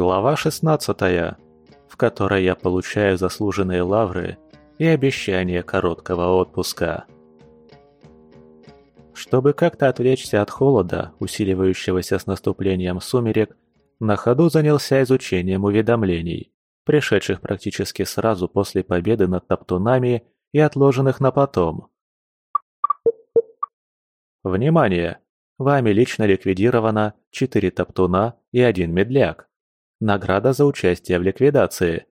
Глава 16, в которой я получаю заслуженные лавры и обещание короткого отпуска. Чтобы как-то отвлечься от холода, усиливающегося с наступлением сумерек, на ходу занялся изучением уведомлений, пришедших практически сразу после победы над топтунами и отложенных на потом. Внимание! Вами лично ликвидировано 4 топтуна и 1 медляк. Награда за участие в ликвидации.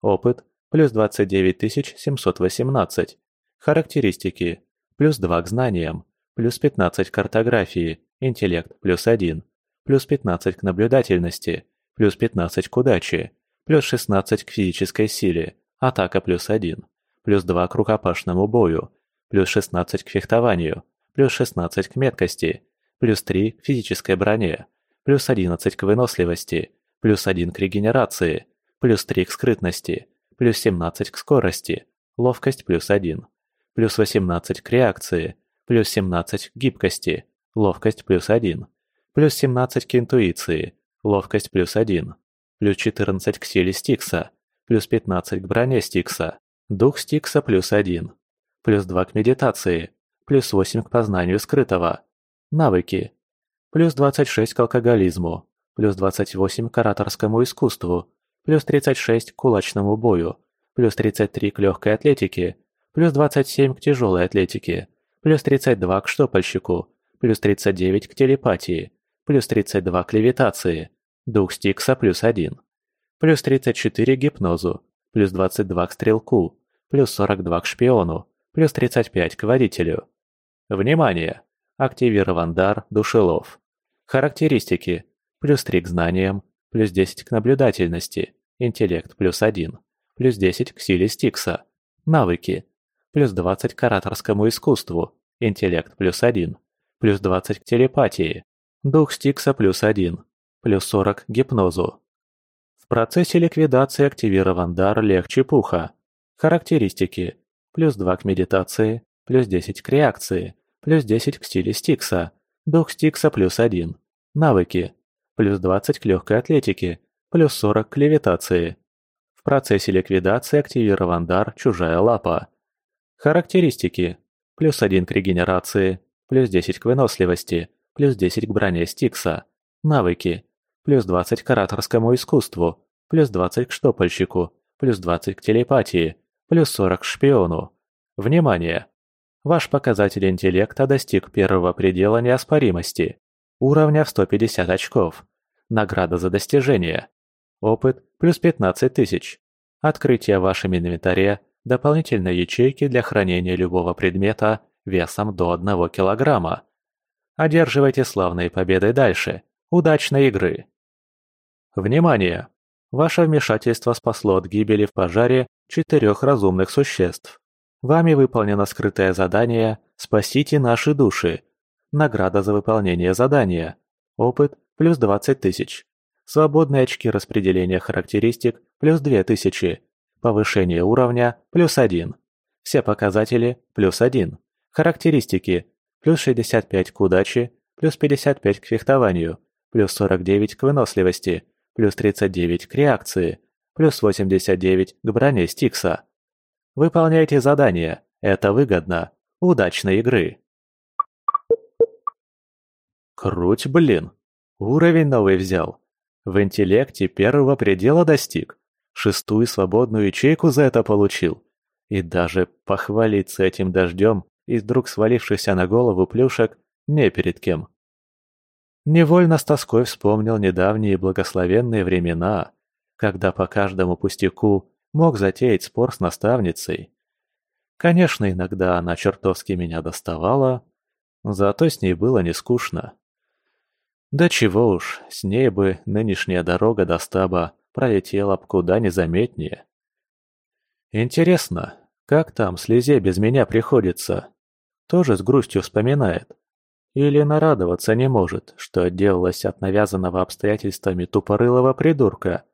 Опыт – плюс 29 718. Характеристики – плюс 2 к знаниям, плюс 15 к картографии, интеллект – плюс 1, плюс 15 к наблюдательности, плюс 15 к удаче, плюс 16 к физической силе, атака плюс 1, плюс 2 к рукопашному бою, плюс 16 к фехтованию, плюс 16 к меткости, плюс 3 к физической броне, плюс 11 к выносливости, плюс 1 к регенерации, плюс 3 к скрытности, плюс 17 к скорости, ловкость плюс 1, плюс 18 к реакции, плюс 17 к гибкости, ловкость плюс 1, плюс 17 к интуиции, ловкость плюс 1, плюс 14 к силе Стикса, плюс 15 к броне Стикса, дух Стикса плюс 1, плюс 2 к медитации, плюс 8 к познанию скрытого, Навыки. Плюс 26 к алкоголизму, плюс 28 к ораторскому искусству, плюс 36 к кулачному бою, плюс 33 к легкой атлетике, плюс 27 к тяжелой атлетике, плюс 32 к штопальщику, плюс 39 к телепатии, плюс 32 к левитации, дух Стикса плюс 1, плюс 34 к гипнозу, плюс 22 к стрелку, плюс 42 к шпиону, плюс 35 к водителю. Внимание! Активирован дар Душелов. Характеристики. Плюс 3 к знаниям, плюс 10 к наблюдательности, интеллект плюс 1, плюс 10 к силе Стикса. Навыки. Плюс 20 к ораторскому искусству, интеллект плюс 1, плюс 20 к телепатии, дух Стикса плюс 1, плюс 40 к гипнозу. В процессе ликвидации активирован дар Легче Пуха. Характеристики. Плюс 2 к медитации, плюс 10 к реакции, плюс 10 к стиле Стикса, дух Стикса плюс 1. Навыки. Плюс 20 к легкой атлетике, плюс 40 к левитации. В процессе ликвидации активирован дар «Чужая лапа». Характеристики. Плюс 1 к регенерации, плюс 10 к выносливости, плюс 10 к броне Стикса. Навыки. Плюс 20 к ораторскому искусству, плюс 20 к штопальщику, плюс 20 к телепатии, плюс 40 к шпиону. Внимание! Ваш показатель интеллекта достиг первого предела неоспоримости. Уровня в 150 очков. Награда за достижение. Опыт плюс 15 тысяч. Открытие в вашем инвентаре дополнительной ячейки для хранения любого предмета весом до 1 килограмма. Одерживайте славные победы дальше. Удачной игры! Внимание! Ваше вмешательство спасло от гибели в пожаре четырех разумных существ. Вами выполнено скрытое задание «Спасите наши души». Награда за выполнение задания. Опыт – плюс 20 тысяч. Свободные очки распределения характеристик – плюс 2000. Повышение уровня – плюс 1. Все показатели – плюс 1. Характеристики – плюс 65 к удаче, плюс 55 к фехтованию, плюс 49 к выносливости, плюс 39 к реакции, плюс 89 к броне Стикса. Выполняйте задания, это выгодно. Удачной игры! Круть, блин! Уровень новый взял. В интеллекте первого предела достиг. Шестую свободную ячейку за это получил. И даже похвалиться этим дождем из вдруг свалившихся на голову плюшек не перед кем. Невольно с тоской вспомнил недавние благословенные времена, когда по каждому пустяку мог затеять спор с наставницей. Конечно, иногда она чертовски меня доставала, зато с ней было не скучно. Да чего уж, с ней бы нынешняя дорога до стаба пролетела б куда незаметнее. Интересно, как там слезе без меня приходится? Тоже с грустью вспоминает? Или нарадоваться не может, что отделалась от навязанного обстоятельствами тупорылого придурка,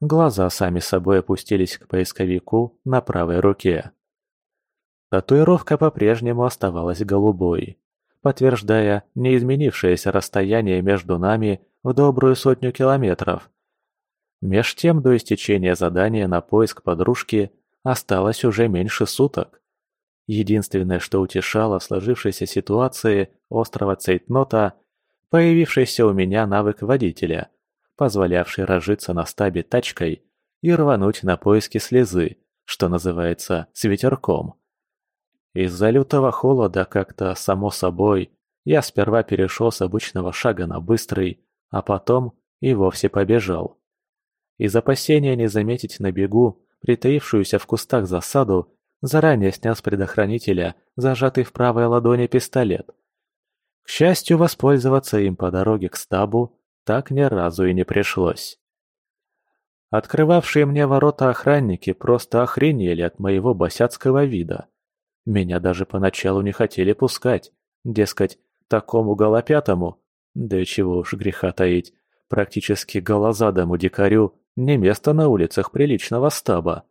Глаза сами собой опустились к поисковику на правой руке. Татуировка по-прежнему оставалась голубой, подтверждая неизменившееся расстояние между нами в добрую сотню километров, Меж тем до истечения задания на поиск подружки осталось уже меньше суток. Единственное, что утешало в сложившейся ситуации острова Цейтнота, появившийся у меня навык водителя, позволявший разжиться на стабе тачкой и рвануть на поиски слезы, что называется, с ветерком. Из-за лютого холода как-то само собой я сперва перешел с обычного шага на быстрый, а потом и вовсе побежал. Из опасения не заметить на бегу притаившуюся в кустах засаду, заранее снял с предохранителя зажатый в правой ладони пистолет. К счастью, воспользоваться им по дороге к стабу так ни разу и не пришлось. Открывавшие мне ворота охранники просто охренели от моего босяцкого вида. Меня даже поначалу не хотели пускать, дескать, такому голопятому, да и чего уж греха таить, практически голозадому дикарю не место на улицах приличного стаба.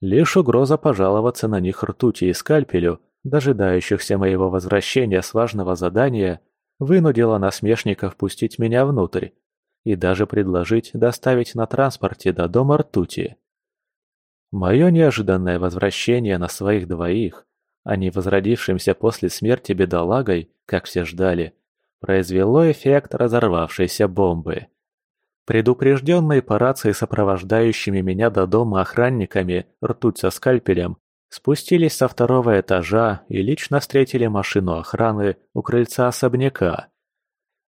Лишь угроза пожаловаться на них ртути и скальпелю, дожидающихся моего возвращения с важного задания, вынудила насмешников пустить меня внутрь и даже предложить доставить на транспорте до дома ртути. Мое неожиданное возвращение на своих двоих, а не возродившимся после смерти бедолагой, как все ждали, произвело эффект разорвавшейся бомбы. Предупрежденные по рации сопровождающими меня до дома охранниками ртуть со скальпелем спустились со второго этажа и лично встретили машину охраны у крыльца особняка.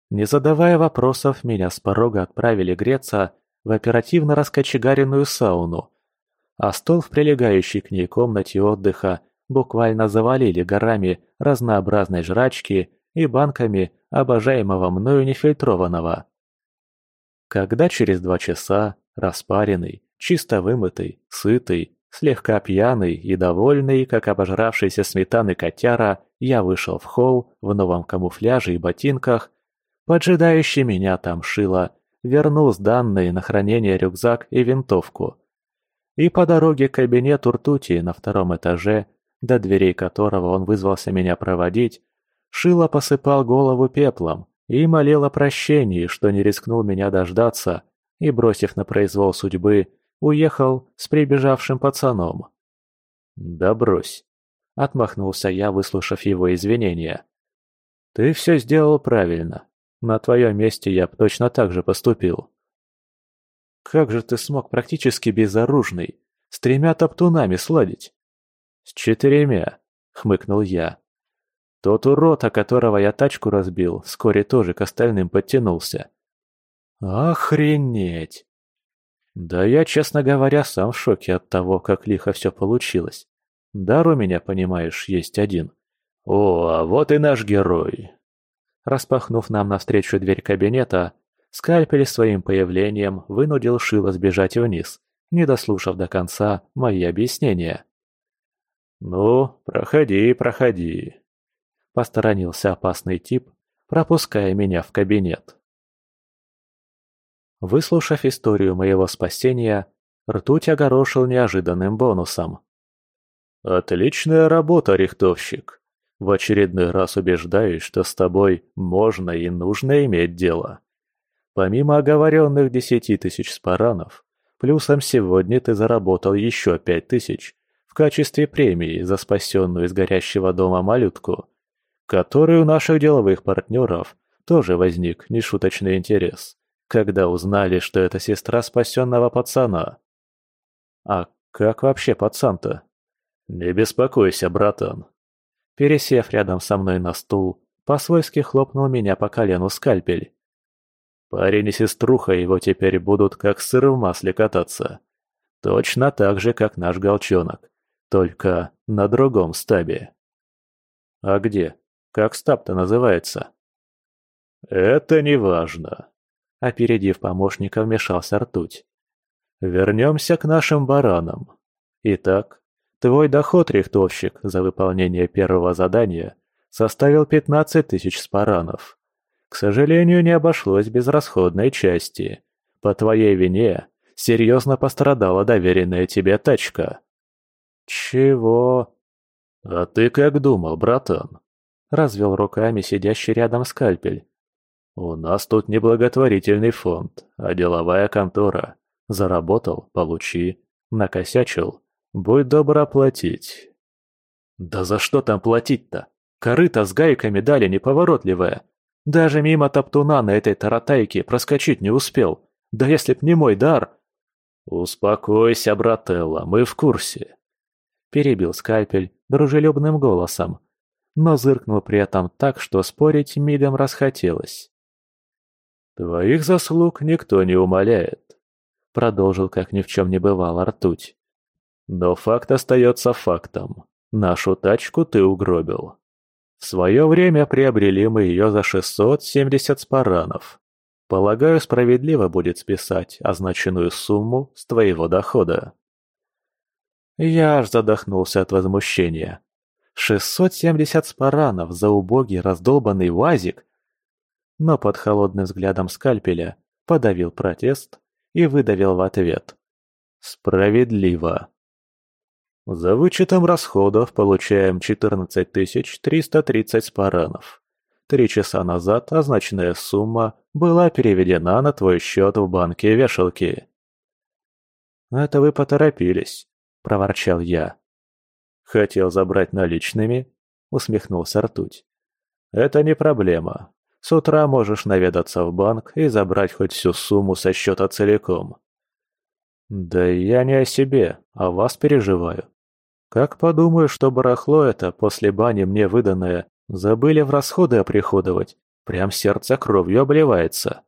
Не задавая вопросов, меня с порога отправили греться в оперативно раскочегаренную сауну, а стол в прилегающей к ней комнате отдыха буквально завалили горами разнообразной жрачки и банками обожаемого мною нефильтрованного. Когда через два часа, распаренный, чисто вымытый, сытый, слегка пьяный и довольный, как обожравшийся сметаны котяра, я вышел в холл в новом камуфляже и ботинках, поджидающий меня там шило, вернул сданные на хранение рюкзак и винтовку. И по дороге к кабинету ртути на втором этаже, до дверей которого он вызвался меня проводить, Шило посыпал голову пеплом, и молил о прощении, что не рискнул меня дождаться, и, бросив на произвол судьбы, уехал с прибежавшим пацаном. «Да брось», — отмахнулся я, выслушав его извинения. «Ты все сделал правильно. На твоем месте я б точно так же поступил». «Как же ты смог практически безоружный, с тремя топтунами сладить?» «С четырьмя», — хмыкнул я. Тот урод, о которого я тачку разбил, вскоре тоже к остальным подтянулся. Охренеть! Да я, честно говоря, сам в шоке от того, как лихо все получилось. Дар у меня, понимаешь, есть один. О, а вот и наш герой. Распахнув нам навстречу дверь кабинета, скальпель своим появлением вынудил Шила сбежать вниз, не дослушав до конца мои объяснения. «Ну, проходи, проходи», Посторонился опасный тип, пропуская меня в кабинет. Выслушав историю моего спасения, ртуть огорошил неожиданным бонусом. «Отличная работа, рихтовщик. В очередной раз убеждаюсь, что с тобой можно и нужно иметь дело. Помимо оговоренных десяти тысяч спаранов, плюсом сегодня ты заработал еще пять тысяч в качестве премии за спасенную из горящего дома малютку который у наших деловых партнеров тоже возник нешуточный интерес, когда узнали, что это сестра спасенного пацана. А как вообще пацан-то? Не беспокойся, братан. Пересев рядом со мной на стул, по-свойски хлопнул меня по колену скальпель. Парень и сеструха его теперь будут как сыр в масле кататься. Точно так же, как наш голчонок, только на другом стабе. А где? Как стаб-то называется?» «Это не важно», — опередив помощника, вмешался ртуть. «Вернемся к нашим баранам. Итак, твой доход, рихтовщик, за выполнение первого задания составил 15 тысяч спаранов. К сожалению, не обошлось без расходной части. По твоей вине серьезно пострадала доверенная тебе тачка». «Чего?» «А ты как думал, братан?» развел руками сидящий рядом скальпель. «У нас тут не благотворительный фонд, а деловая контора, Заработал – получи. Накосячил – будь добр оплатить. Да за что там платить-то? Корыто с гайками дали неповоротливое. Даже мимо топтуна на этой таратайке проскочить не успел. Да если б не мой дар... «Успокойся, брателла, мы в курсе», — перебил скальпель дружелюбным голосом, но зыркнул при этом так, что спорить мигом расхотелось. «Твоих заслуг никто не умоляет», — продолжил, как ни в чем не бывало, ртуть. «Но факт остается фактом. Нашу тачку ты угробил. В свое время приобрели мы ее за 670 спаранов. Полагаю, справедливо будет списать означенную сумму с твоего дохода». Я аж задохнулся от возмущения. 670 спаранов за убогий раздолбанный вазик? Но под холодным взглядом скальпеля подавил протест и выдавил в ответ. Справедливо. За вычетом расходов получаем 14 330 спаранов. Три часа назад означенная сумма была переведена на твой счет в банке вешалки. «Это вы поторопились», – проворчал я. «Хотел забрать наличными?» – усмехнулся Ртуть. «Это не проблема. С утра можешь наведаться в банк и забрать хоть всю сумму со счета целиком». «Да я не о себе, а вас переживаю. Как подумаю, что барахло это, после бани мне выданное, забыли в расходы оприходовать, прям сердце кровью обливается».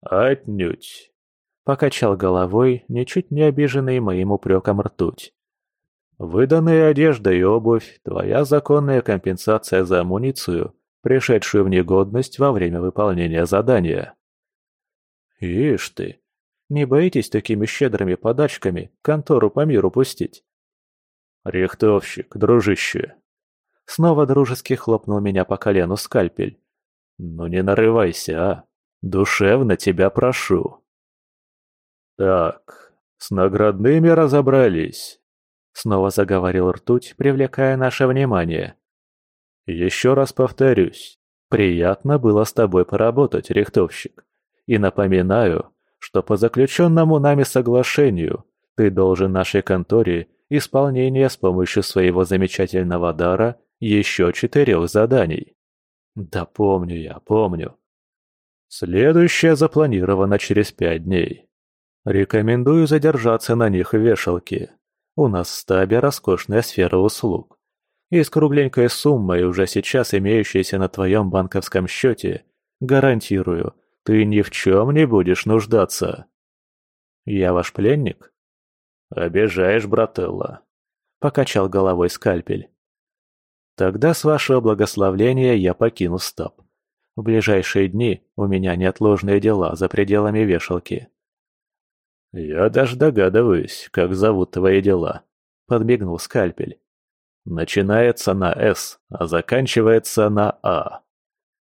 «Отнюдь», — покачал головой, ничуть не обиженный моим упреком ртуть. Выданная одежда и обувь – твоя законная компенсация за амуницию, пришедшую в негодность во время выполнения задания. Ишь ты, не боитесь такими щедрыми подачками контору по миру пустить? Рихтовщик, дружище. Снова дружески хлопнул меня по колену скальпель. Ну не нарывайся, а. Душевно тебя прошу. Так, с наградными разобрались. Снова заговорил ртуть, привлекая наше внимание. «Еще раз повторюсь, приятно было с тобой поработать, рихтовщик. И напоминаю, что по заключенному нами соглашению ты должен нашей конторе исполнение с помощью своего замечательного дара еще четырех заданий. Да помню я, помню. Следующее запланировано через пять дней. Рекомендую задержаться на них в вешалке. У нас в стабе роскошная сфера услуг. И с кругленькой суммой, уже сейчас имеющейся на твоем банковском счете, гарантирую, ты ни в чем не будешь нуждаться. Я ваш пленник? Обижаешь, брателла. Покачал головой скальпель. Тогда, с вашего благословления, я покину стаб. В ближайшие дни у меня неотложные дела за пределами вешалки. «Я даже догадываюсь, как зовут твои дела», — подмигнул скальпель. «Начинается на «С», а заканчивается на «А».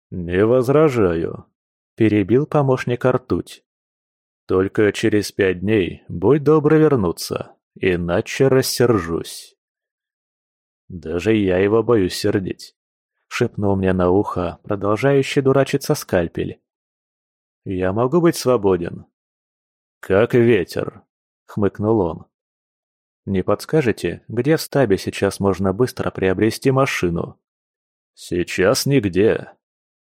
«Не возражаю», — перебил помощник ртуть. «Только через пять дней будь добр вернуться, иначе рассержусь». «Даже я его боюсь сердить», — шепнул мне на ухо, продолжающий дурачиться скальпель. «Я могу быть свободен, «Как ветер», — хмыкнул он. «Не подскажете, где в стабе сейчас можно быстро приобрести машину?» «Сейчас нигде», —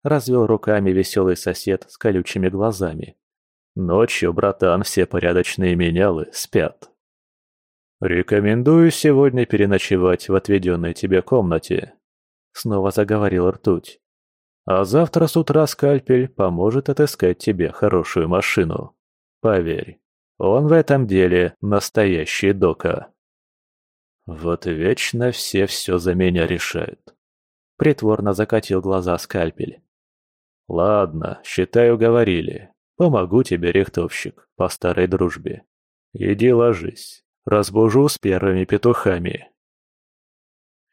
развел руками веселый сосед с колючими глазами. «Ночью, братан, все порядочные менялы спят». «Рекомендую сегодня переночевать в отведенной тебе комнате», — снова заговорил ртуть. «А завтра с утра скальпель поможет отыскать тебе хорошую машину». Поверь, он в этом деле настоящий дока. Вот вечно все все за меня решают. Притворно закатил глаза скальпель. Ладно, считаю, говорили. Помогу тебе, рихтовщик, по старой дружбе. Иди ложись, разбужу с первыми петухами.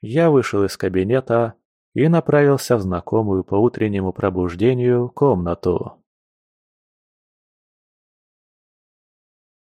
Я вышел из кабинета и направился в знакомую по утреннему пробуждению комнату.